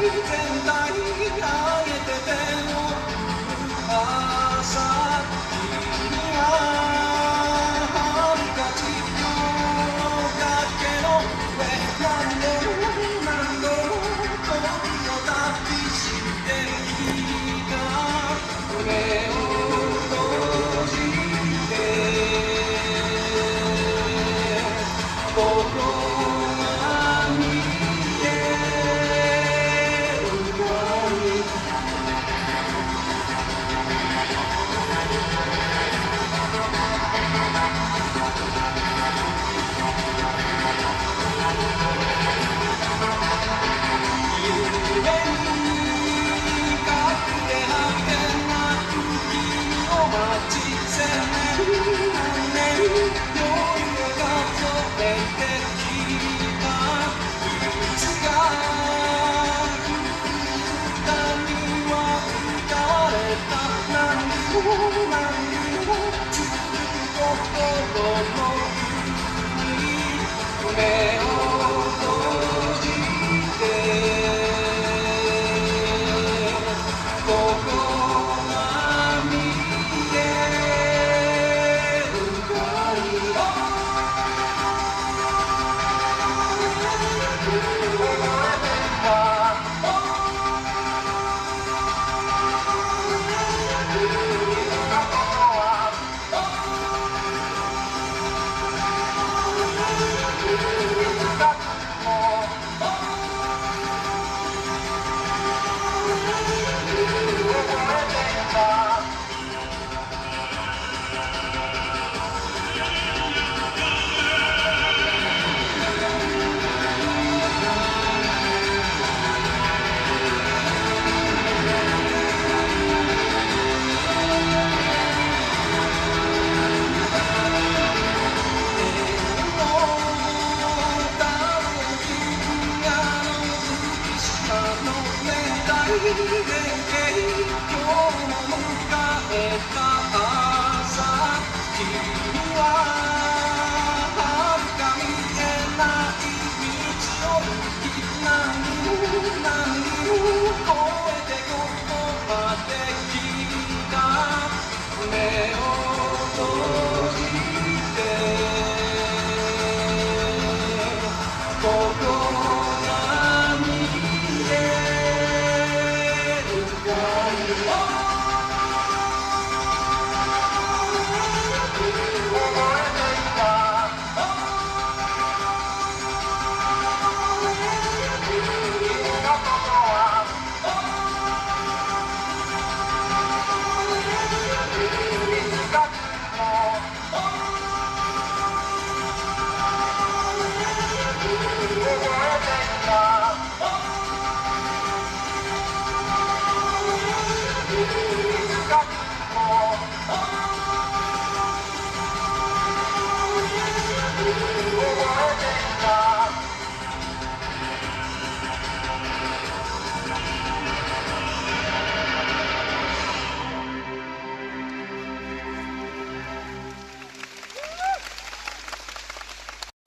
baby. 目